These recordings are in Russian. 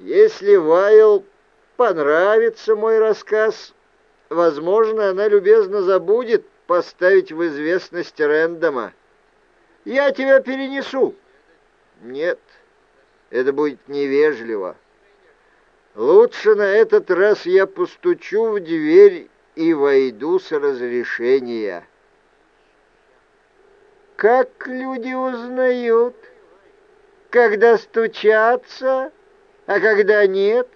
Если Вайл понравится мой рассказ, возможно, она любезно забудет поставить в известность Рэндома. Я тебя перенесу. Нет, это будет невежливо. Лучше на этот раз я постучу в дверь и войду с разрешения. Как люди узнают, когда стучатся, а когда нет?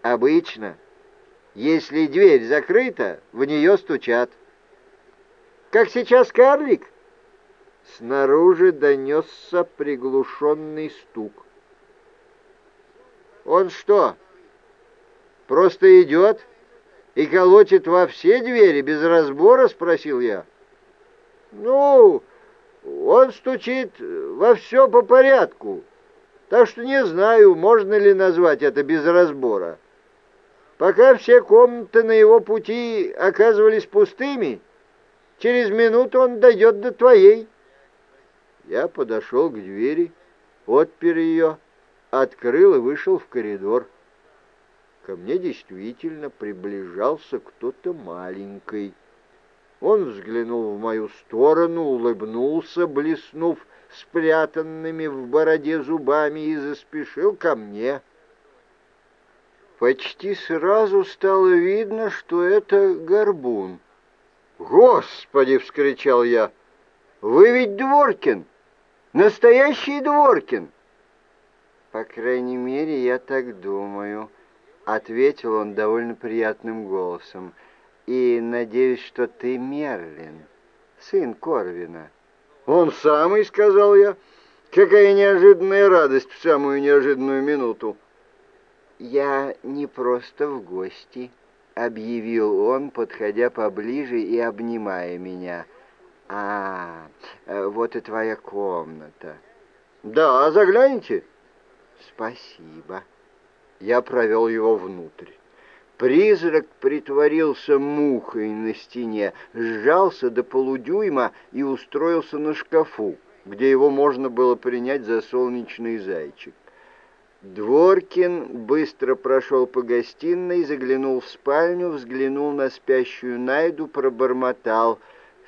Обычно, если дверь закрыта, в нее стучат. Как сейчас карлик? Снаружи донесся приглушенный стук. Он что, просто идет и колотит во все двери без разбора?» — спросил я. «Ну, он стучит во все по порядку, так что не знаю, можно ли назвать это без разбора. Пока все комнаты на его пути оказывались пустыми, через минуту он дойдет до твоей». Я подошел к двери, отпер ее, открыл и вышел в коридор. Ко мне действительно приближался кто-то маленький. Он взглянул в мою сторону, улыбнулся, блеснув спрятанными в бороде зубами, и заспешил ко мне. Почти сразу стало видно, что это горбун. «Господи!» — вскричал я. «Вы ведь Дворкин! Настоящий Дворкин!» «По крайней мере, я так думаю», — ответил он довольно приятным голосом. «И надеюсь, что ты Мерлин, сын Корвина». «Он самый», — сказал я. «Какая неожиданная радость в самую неожиданную минуту». «Я не просто в гости», — объявил он, подходя поближе и обнимая меня. «А, вот и твоя комната». «Да, загляните». «Спасибо». Я провел его внутрь. Призрак притворился мухой на стене, сжался до полудюйма и устроился на шкафу, где его можно было принять за солнечный зайчик. Дворкин быстро прошел по гостиной, заглянул в спальню, взглянул на спящую Найду, пробормотал.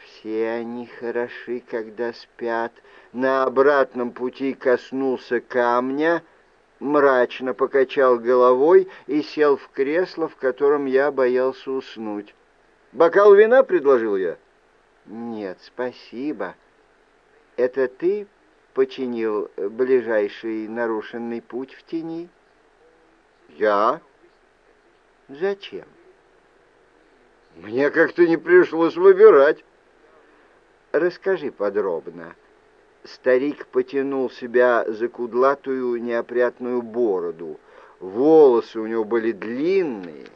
«Все они хороши, когда спят». На обратном пути коснулся камня — мрачно покачал головой и сел в кресло, в котором я боялся уснуть. «Бокал вина?» — предложил я. «Нет, спасибо. Это ты починил ближайший нарушенный путь в тени?» «Я?» «Зачем?» «Мне как-то не пришлось выбирать». «Расскажи подробно». Старик потянул себя за кудлатую неопрятную бороду. Волосы у него были длинные,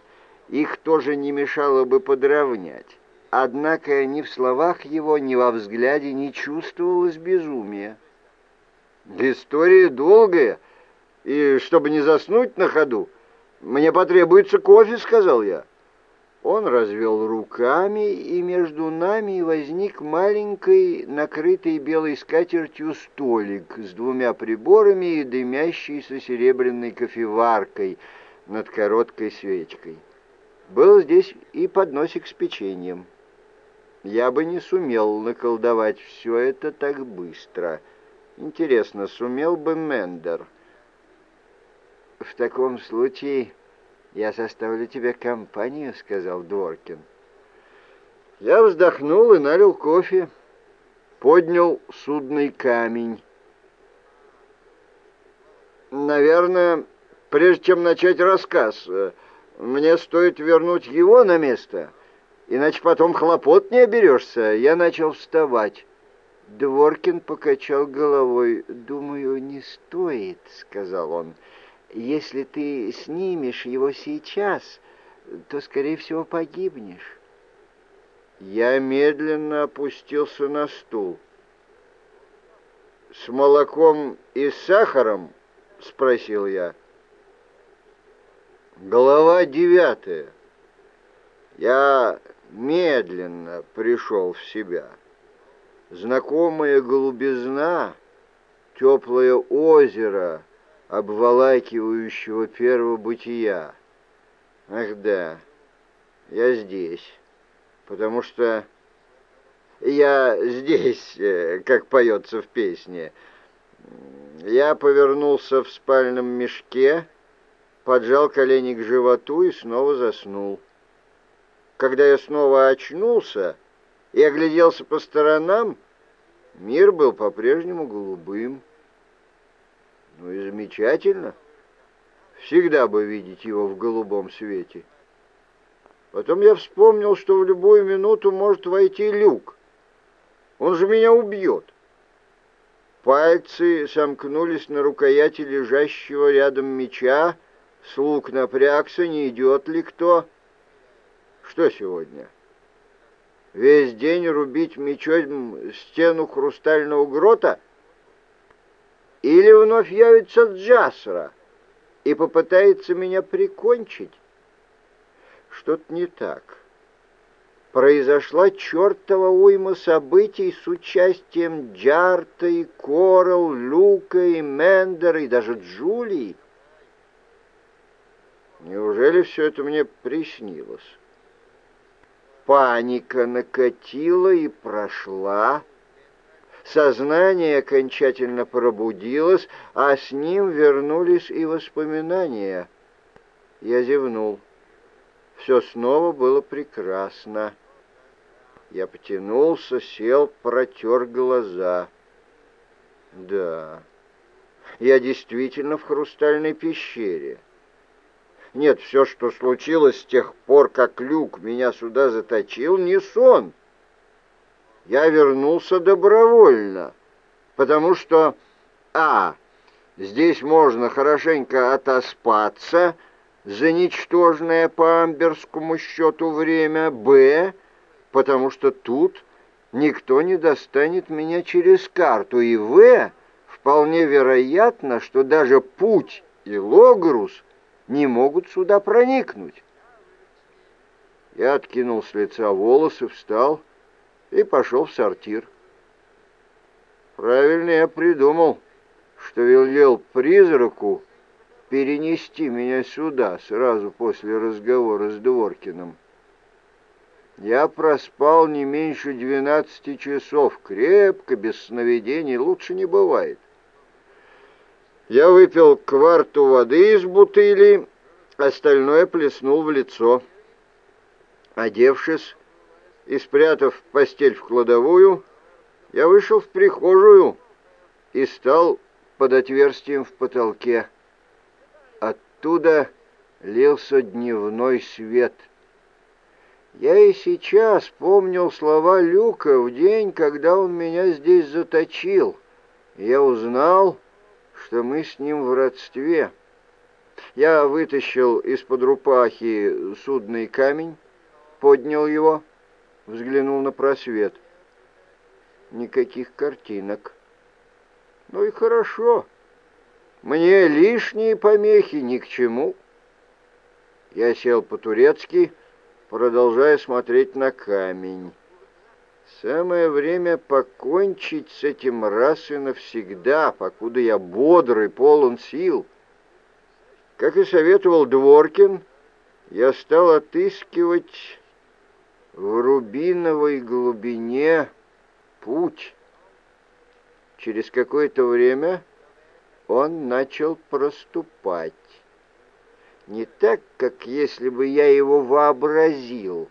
их тоже не мешало бы подровнять. Однако ни в словах его, ни во взгляде не чувствовалось безумия. «История долгая, и чтобы не заснуть на ходу, мне потребуется кофе», — сказал я. Он развел руками, и между нами возник маленький, накрытый белой скатертью столик с двумя приборами и дымящейся серебряной кофеваркой над короткой свечкой. Был здесь и подносик с печеньем. Я бы не сумел наколдовать все это так быстро. Интересно, сумел бы Мендер? В таком случае «Я составлю тебе компанию», — сказал Дворкин. Я вздохнул и налил кофе, поднял судный камень. «Наверное, прежде чем начать рассказ, мне стоит вернуть его на место, иначе потом хлопот не оберешься». Я начал вставать. Дворкин покачал головой. «Думаю, не стоит», — сказал он. Если ты снимешь его сейчас, то, скорее всего, погибнешь. Я медленно опустился на стул. «С молоком и сахаром?» — спросил я. Глава девятая. Я медленно пришел в себя. Знакомая голубизна, теплое озеро — обволакивающего первого бытия. Ах да, я здесь, потому что я здесь, э, как поется в песне. Я повернулся в спальном мешке, поджал колени к животу и снова заснул. Когда я снова очнулся и огляделся по сторонам, мир был по-прежнему голубым. Ну и замечательно. Всегда бы видеть его в голубом свете. Потом я вспомнил, что в любую минуту может войти люк. Он же меня убьет. Пальцы сомкнулись на рукояти лежащего рядом меча. Слуг напрягся, не идет ли кто. Что сегодня? Весь день рубить мечом стену хрустального грота? Или вновь явится Джасра и попытается меня прикончить? Что-то не так произошла чертова уйма событий с участием Джарта и Корал, Люка и Мендера и даже Джулии. Неужели все это мне приснилось? Паника накатила и прошла. Сознание окончательно пробудилось, а с ним вернулись и воспоминания. Я зевнул. Все снова было прекрасно. Я потянулся, сел, протер глаза. Да, я действительно в хрустальной пещере. Нет, все, что случилось с тех пор, как Люк меня сюда заточил, не сон. Я вернулся добровольно, потому что, а, здесь можно хорошенько отоспаться за ничтожное по амберскому счету время, б, потому что тут никто не достанет меня через карту, и В, вполне вероятно, что даже Путь и Логрус не могут сюда проникнуть. Я откинул с лица волосы, встал и пошел в сортир. Правильно я придумал, что велел призраку перенести меня сюда сразу после разговора с Дворкиным. Я проспал не меньше двенадцати часов, крепко, без сновидений, лучше не бывает. Я выпил кварту воды из бутыли, остальное плеснул в лицо. Одевшись и спрятав постель в кладовую, я вышел в прихожую и стал под отверстием в потолке. Оттуда лился дневной свет — я и сейчас помнил слова Люка в день, когда он меня здесь заточил. Я узнал, что мы с ним в родстве. Я вытащил из-под рупахи судный камень, поднял его, взглянул на просвет. Никаких картинок. Ну и хорошо. Мне лишние помехи ни к чему. Я сел по-турецки, продолжая смотреть на камень. Самое время покончить с этим раз и навсегда, покуда я бодрый, полон сил. Как и советовал Дворкин, я стал отыскивать в рубиновой глубине путь. Через какое-то время он начал проступать не так, как если бы я его вообразил,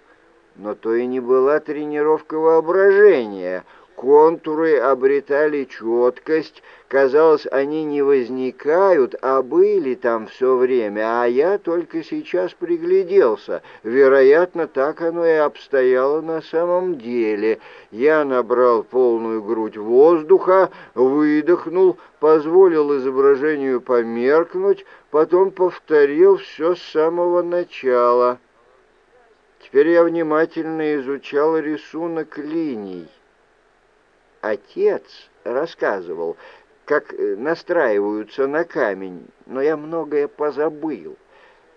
но то и не была тренировка воображения. Контуры обретали четкость, казалось, они не возникают, а были там все время, а я только сейчас пригляделся. Вероятно, так оно и обстояло на самом деле. Я набрал полную грудь воздуха, выдохнул, позволил изображению померкнуть, потом повторил все с самого начала. Теперь я внимательно изучал рисунок линий. Отец рассказывал, как э, настраиваются на камень, но я многое позабыл.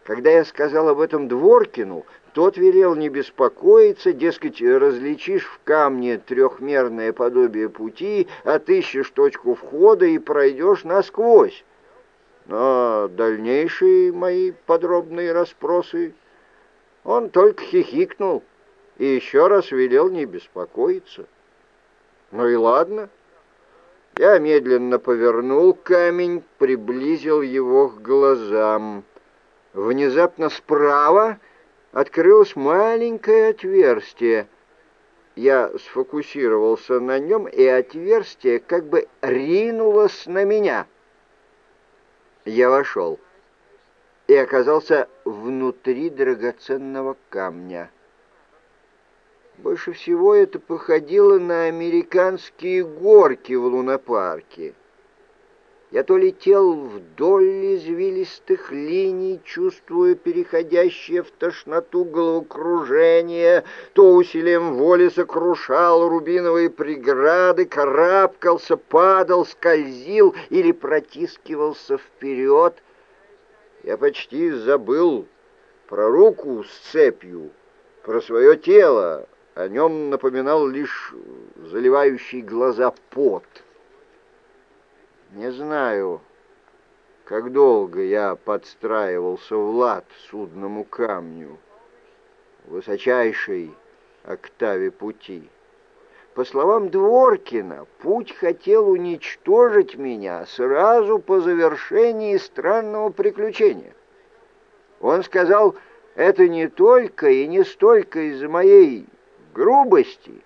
Когда я сказал об этом Дворкину, тот велел не беспокоиться, дескать, различишь в камне трехмерное подобие пути, отыщешь точку входа и пройдешь насквозь. Но дальнейшие мои подробные расспросы он только хихикнул и еще раз велел не беспокоиться. Ну и ладно. Я медленно повернул камень, приблизил его к глазам. Внезапно справа открылось маленькое отверстие. Я сфокусировался на нем, и отверстие как бы ринулось на меня. Я вошел и оказался внутри драгоценного камня. Больше всего это походило на американские горки в лунопарке. Я то летел вдоль извилистых линий, чувствуя переходящее в тошноту головокружение, то усилием воли сокрушал рубиновые преграды, карабкался, падал, скользил или протискивался вперед. Я почти забыл про руку с цепью, про свое тело, о нем напоминал лишь заливающий глаза пот. Не знаю, как долго я подстраивался в лад судному камню, высочайшей октаве пути. По словам Дворкина, путь хотел уничтожить меня сразу по завершении странного приключения. Он сказал, это не только и не столько из-за моей грубости,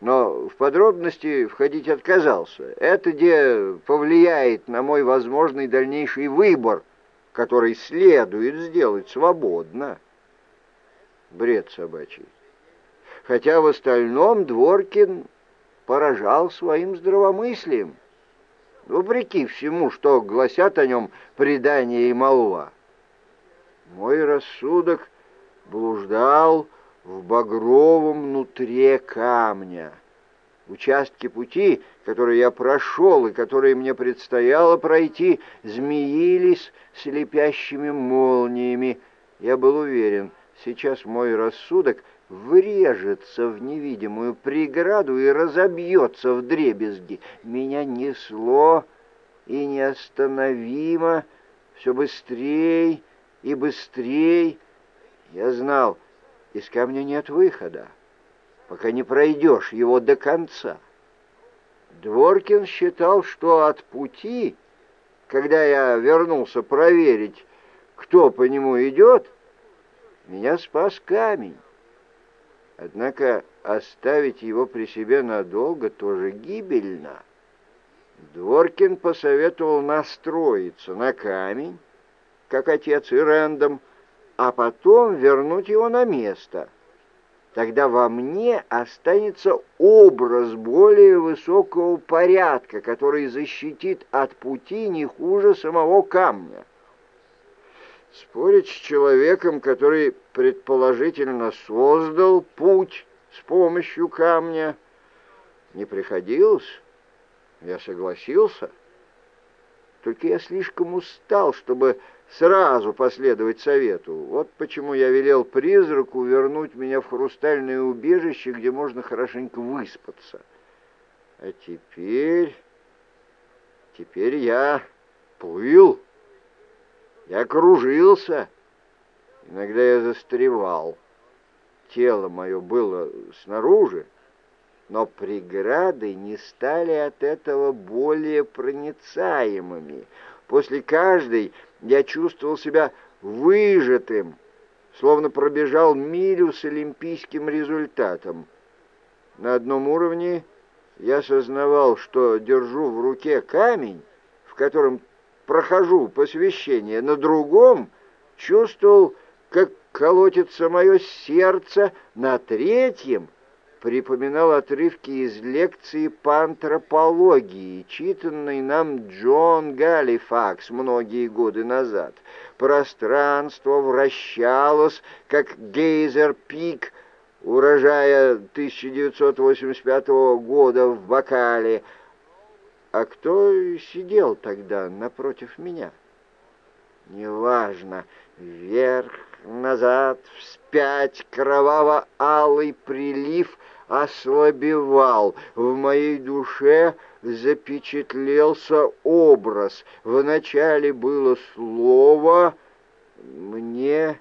но в подробности входить отказался. Это где повлияет на мой возможный дальнейший выбор, который следует сделать свободно. Бред собачий. Хотя в остальном Дворкин поражал своим здравомыслием, вопреки всему, что гласят о нем предания и молва. Мой рассудок блуждал, в багровом внутри камня. Участки пути, которые я прошел и которые мне предстояло пройти, змеились слепящими молниями. Я был уверен, сейчас мой рассудок врежется в невидимую преграду и разобьется в дребезги. Меня несло и неостановимо, все быстрей и быстрей. Я знал, из камня нет выхода, пока не пройдешь его до конца. Дворкин считал, что от пути, когда я вернулся проверить, кто по нему идет, меня спас камень. Однако оставить его при себе надолго тоже гибельно. Дворкин посоветовал настроиться на камень, как отец и Рэндом, а потом вернуть его на место. Тогда во мне останется образ более высокого порядка, который защитит от пути не хуже самого камня. Спорить с человеком, который предположительно создал путь с помощью камня, не приходилось. Я согласился. Только я слишком устал, чтобы сразу последовать совету. Вот почему я велел призраку вернуть меня в хрустальное убежище, где можно хорошенько выспаться. А теперь... Теперь я плыл, я кружился, иногда я застревал. Тело мое было снаружи, но преграды не стали от этого более проницаемыми. После каждой я чувствовал себя выжатым, словно пробежал милю с олимпийским результатом. На одном уровне я сознавал, что держу в руке камень, в котором прохожу посвящение, на другом чувствовал, как колотится мое сердце, на третьем — припоминал отрывки из лекции по антропологии, читанной нам Джон Галифакс многие годы назад. Пространство вращалось, как гейзер-пик урожая 1985 года в бокале. А кто сидел тогда напротив меня? Неважно, вверх, назад, вспять, кроваво-алый прилив ослабевал. В моей душе запечатлелся образ. Вначале было слово «мне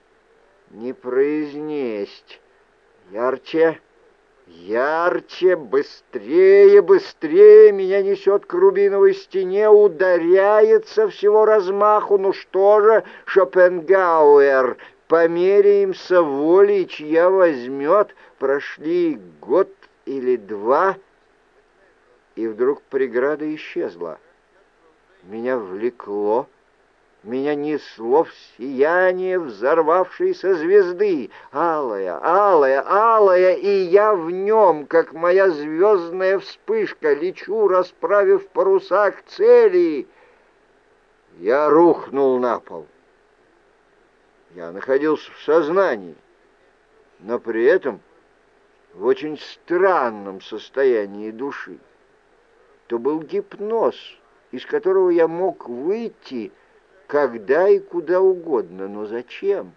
не произнесть». Ярче, ярче, быстрее, быстрее меня несет к рубиновой стене, ударяется всего размаху. Ну что же, Шопенгауэр, померяемся волей, чья возьмет. Прошли год или два, и вдруг преграда исчезла. Меня влекло меня несло в сияние взорвавшейся звезды. Алая, алая, алая, и я в нем, как моя звездная вспышка, лечу, расправив паруса к цели. Я рухнул на пол. Я находился в сознании, но при этом в очень странном состоянии души. То был гипноз, из которого я мог выйти, когда и куда угодно, но зачем?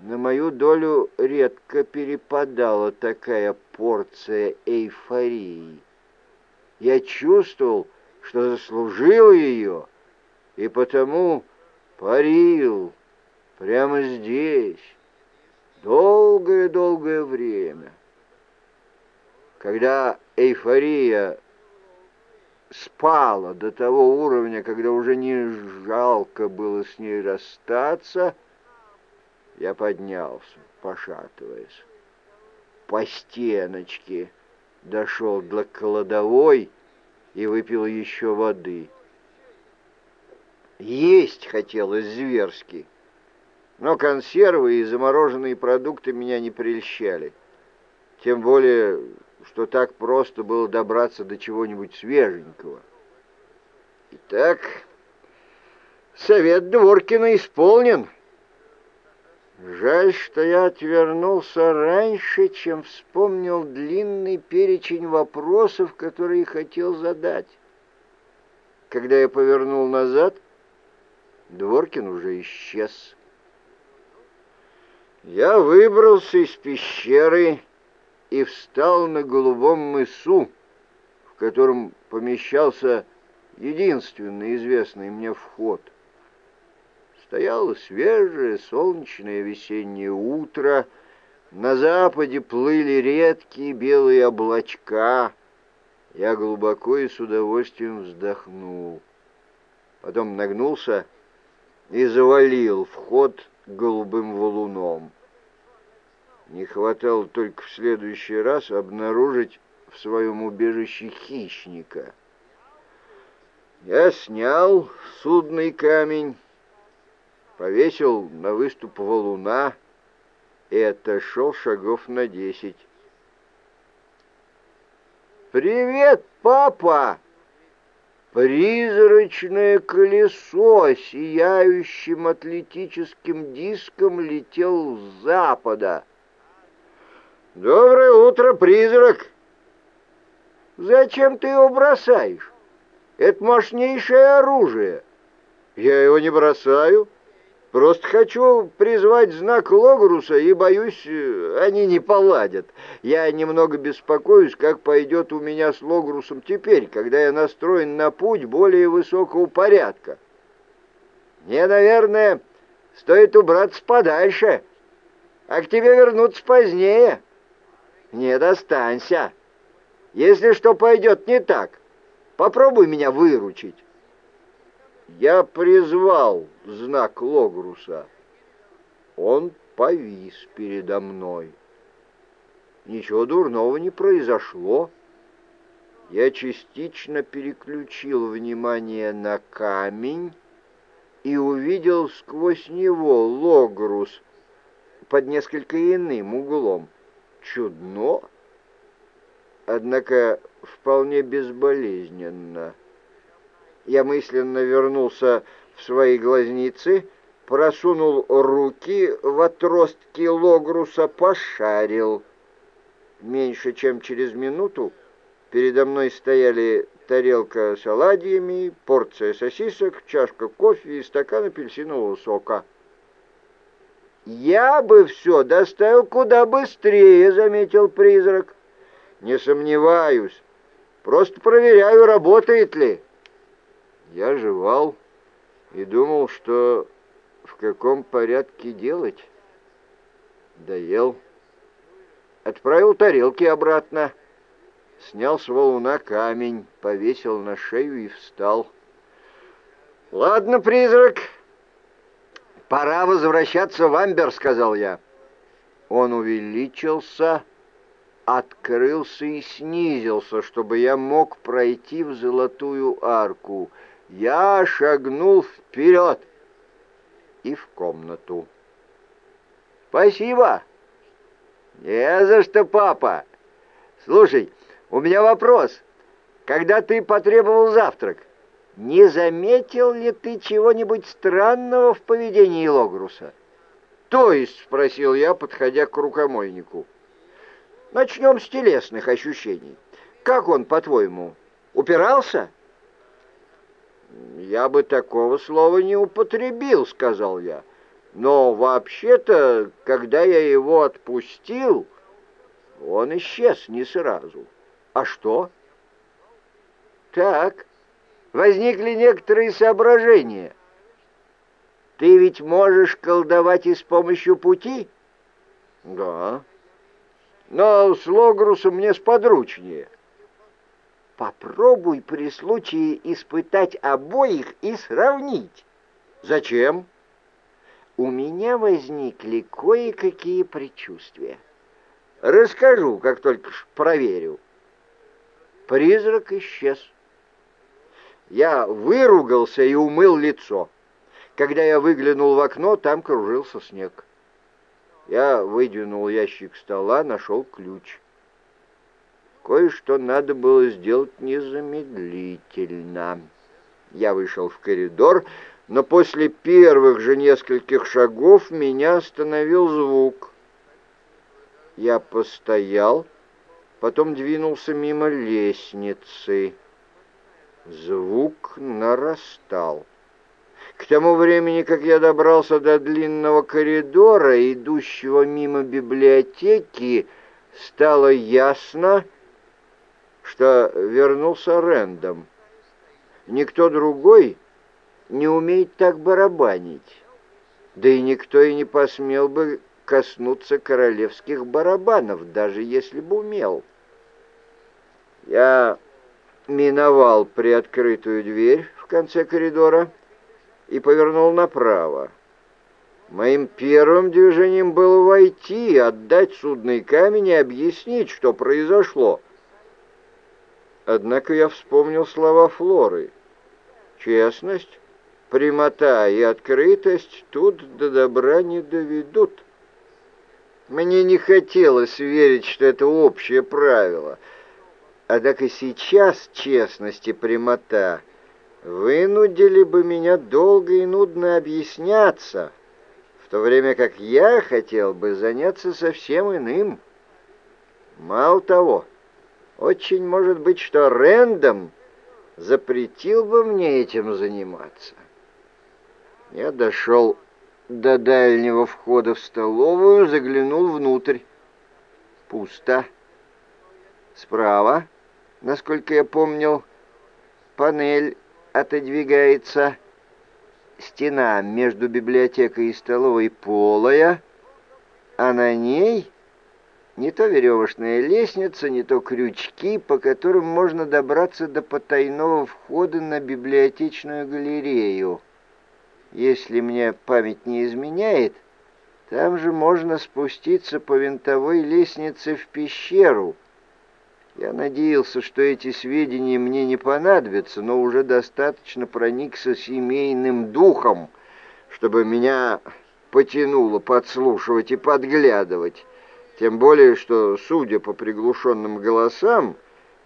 На мою долю редко перепадала такая порция эйфории. Я чувствовал, что заслужил ее, и потому парил прямо здесь долгое-долгое время. Когда эйфория спала до того уровня, когда уже не жалко было с ней расстаться, я поднялся, пошатываясь. По стеночке дошел до кладовой и выпил еще воды. Есть хотелось зверски, но консервы и замороженные продукты меня не прельщали. Тем более что так просто было добраться до чего-нибудь свеженького. Итак, совет Дворкина исполнен. Жаль, что я отвернулся раньше, чем вспомнил длинный перечень вопросов, которые хотел задать. Когда я повернул назад, Дворкин уже исчез. Я выбрался из пещеры и встал на голубом мысу, в котором помещался единственный известный мне вход. Стояло свежее солнечное весеннее утро, на западе плыли редкие белые облачка. Я глубоко и с удовольствием вздохнул. Потом нагнулся и завалил вход голубым валуном. Не хватало только в следующий раз обнаружить в своем убежище хищника. Я снял судный камень, повесил на выступ валуна и отошел шагов на десять. «Привет, папа!» Призрачное колесо сияющим атлетическим диском летел с запада. «Доброе утро, призрак!» «Зачем ты его бросаешь? Это мощнейшее оружие!» «Я его не бросаю. Просто хочу призвать знак Логруса и, боюсь, они не поладят. Я немного беспокоюсь, как пойдет у меня с Логрусом теперь, когда я настроен на путь более высокого порядка. Мне, наверное, стоит убраться подальше, а к тебе вернуться позднее». Не достанься. Если что пойдет не так, попробуй меня выручить. Я призвал знак Логруса. Он повис передо мной. Ничего дурного не произошло. Я частично переключил внимание на камень и увидел сквозь него Логрус под несколько иным углом чудно, однако вполне безболезненно. Я мысленно вернулся в свои глазницы, просунул руки в отростки логруса, пошарил. Меньше чем через минуту передо мной стояли тарелка с оладьями, порция сосисок, чашка кофе и стакан апельсинового сока. «Я бы все доставил куда быстрее», — заметил призрак. «Не сомневаюсь. Просто проверяю, работает ли». Я жевал и думал, что в каком порядке делать. Доел. Отправил тарелки обратно. Снял с валуна камень, повесил на шею и встал. «Ладно, призрак, пора возвращаться в Амбер», — сказал я. Он увеличился, открылся и снизился, чтобы я мог пройти в золотую арку. Я шагнул вперед и в комнату. «Спасибо!» «Не за что, папа! Слушай, у меня вопрос. Когда ты потребовал завтрак, не заметил ли ты чего-нибудь странного в поведении Логруса?» «То есть?» — спросил я, подходя к рукомойнику. «Начнем с телесных ощущений. Как он, по-твоему, упирался?» «Я бы такого слова не употребил», — сказал я. «Но вообще-то, когда я его отпустил, он исчез не сразу. А что?» «Так, возникли некоторые соображения. Ты ведь можешь колдовать и с помощью пути?» «Да. Но с Логрусом мне сподручнее». Попробуй при случае испытать обоих и сравнить. Зачем? У меня возникли кое-какие предчувствия. Расскажу, как только проверю. Призрак исчез. Я выругался и умыл лицо. Когда я выглянул в окно, там кружился снег. Я выдвинул ящик стола, нашел ключ. Кое-что надо было сделать незамедлительно. Я вышел в коридор, но после первых же нескольких шагов меня остановил звук. Я постоял, потом двинулся мимо лестницы. Звук нарастал. К тому времени, как я добрался до длинного коридора, идущего мимо библиотеки, стало ясно, что вернулся Рэндом. Никто другой не умеет так барабанить. Да и никто и не посмел бы коснуться королевских барабанов, даже если бы умел. Я миновал приоткрытую дверь в конце коридора и повернул направо. Моим первым движением было войти, отдать судный камень и объяснить, что произошло — Однако я вспомнил слова Флоры. Честность, прямота и открытость тут до добра не доведут. Мне не хотелось верить, что это общее правило. Однако сейчас честность и прямота вынудили бы меня долго и нудно объясняться, в то время как я хотел бы заняться совсем иным. Мало того, очень может быть, что Рэндом запретил бы мне этим заниматься. Я дошел до дальнего входа в столовую, заглянул внутрь. Пусто. Справа, насколько я помнил, панель отодвигается. Стена между библиотекой и столовой полая, а на ней не то веревочная лестница, не то крючки, по которым можно добраться до потайного входа на библиотечную галерею. Если мне память не изменяет, там же можно спуститься по винтовой лестнице в пещеру. Я надеялся, что эти сведения мне не понадобятся, но уже достаточно проникся семейным духом, чтобы меня потянуло подслушивать и подглядывать. Тем более, что, судя по приглушенным голосам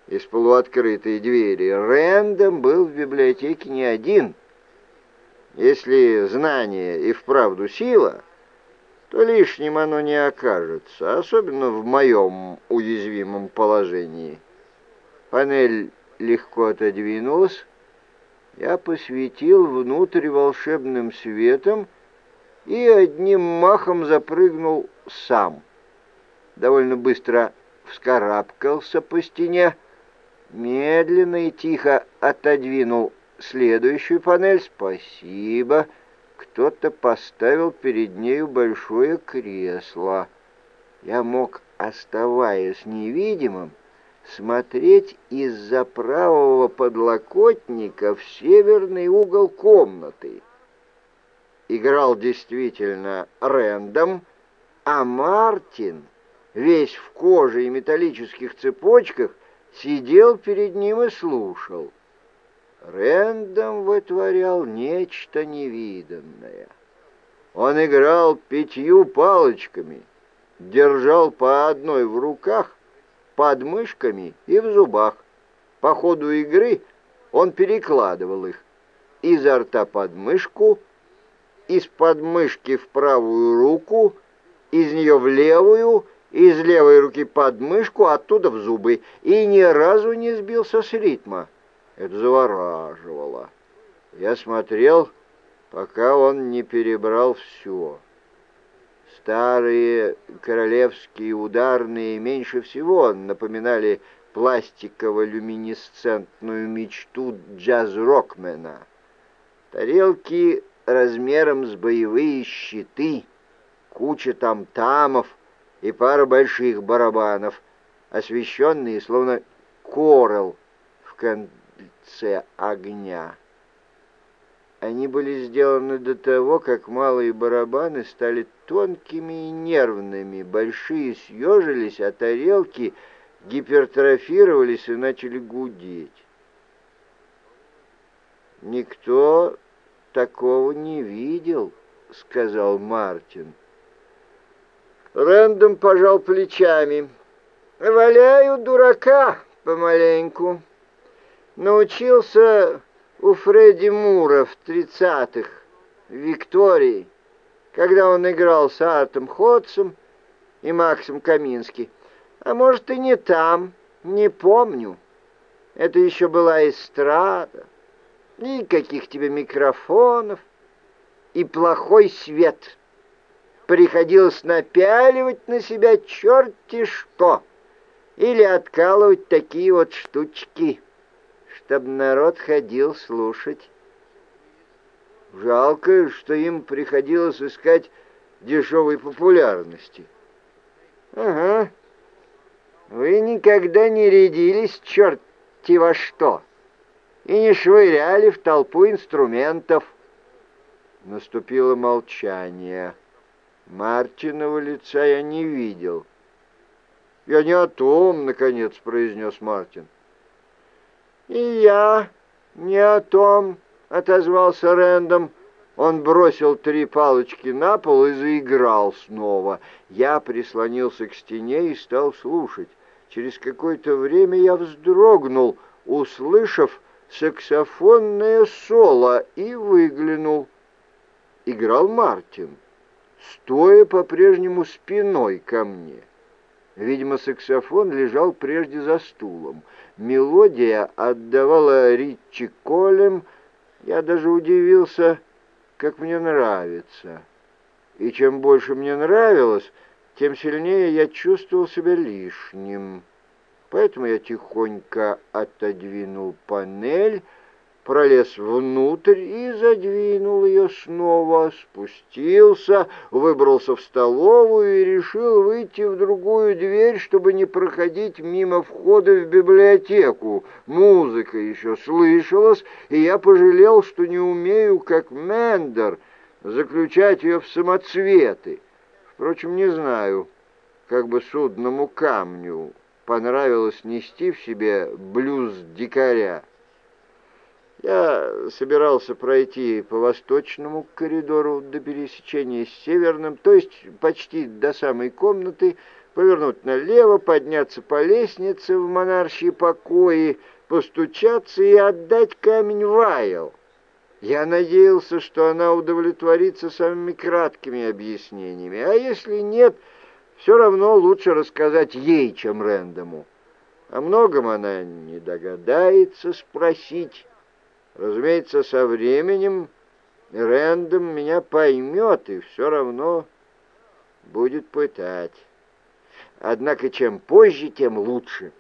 из полуоткрытой двери, Рэндом был в библиотеке не один. Если знание и вправду сила, то лишним оно не окажется, особенно в моем уязвимом положении. Панель легко отодвинулась, я посветил внутрь волшебным светом и одним махом запрыгнул сам. Довольно быстро вскарабкался по стене, медленно и тихо отодвинул следующую панель. Спасибо. Кто-то поставил перед нею большое кресло. Я мог, оставаясь невидимым, смотреть из-за правого подлокотника в северный угол комнаты. Играл действительно Рэндом, а Мартин, весь в коже и металлических цепочках, сидел перед ним и слушал. Рэндом вытворял нечто невиданное. Он играл пятью палочками, держал по одной в руках, под мышками и в зубах. По ходу игры он перекладывал их изо рта под мышку, из подмышки в правую руку, из нее в левую, из левой руки под мышку, оттуда в зубы, и ни разу не сбился с ритма. Это завораживало. Я смотрел, пока он не перебрал все. Старые королевские ударные меньше всего напоминали пластиково-люминесцентную мечту джаз-рокмена. Тарелки размером с боевые щиты, куча там-тамов и пара больших барабанов, освещенные словно корел в конце огня. Они были сделаны до того, как малые барабаны стали тонкими и нервными, большие съежились, а тарелки гипертрофировались и начали гудеть. «Никто такого не видел», — сказал Мартин. Рэндом пожал плечами. «Валяю дурака помаленьку. Научился у Фредди Мура в тридцатых, в Виктории, когда он играл с Артом Ходсом и Максом Камински. А может, и не там, не помню. Это еще была эстрада. Никаких тебе микрофонов и плохой свет. Приходилось напяливать на себя черти что или откалывать такие вот штучки чтобы народ ходил слушать. Жалко, что им приходилось искать дешевой популярности. Ага. Вы никогда не рядились, черти во что, и не швыряли в толпу инструментов. Наступило молчание. Мартинова лица я не видел. «Я не о том», — наконец произнес Мартин. «И я не о том», — отозвался Рэндом. Он бросил три палочки на пол и заиграл снова. Я прислонился к стене и стал слушать. Через какое-то время я вздрогнул, услышав саксофонное соло, и выглянул. Играл Мартин, стоя по-прежнему спиной ко мне. Видимо, саксофон лежал прежде за стулом. Мелодия отдавала Ричи Колем. Я даже удивился, как мне нравится. И чем больше мне нравилось, тем сильнее я чувствовал себя лишним. Поэтому я тихонько отодвинул панель, пролез внутрь и задвинул ее снова, спустился, выбрался в столовую и решил выйти в другую дверь, чтобы не проходить мимо входа в библиотеку. Музыка еще слышалась, и я пожалел, что не умею, как Мендер, заключать ее в самоцветы. Впрочем, не знаю, как бы судному камню понравилось нести в себе блюз дикаря. Я собирался пройти по восточному коридору до пересечения с северным, то есть почти до самой комнаты, повернуть налево, подняться по лестнице в монаршие покои, постучаться и отдать камень Вайл. Я надеялся, что она удовлетворится самыми краткими объяснениями, а если нет, все равно лучше рассказать ей, чем Рэндому. О многом она не догадается спросить, Разумеется, со временем Рэндом меня поймет и все равно будет пытать. Однако чем позже, тем лучше.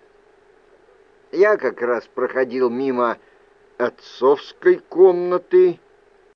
Я как раз проходил мимо отцовской комнаты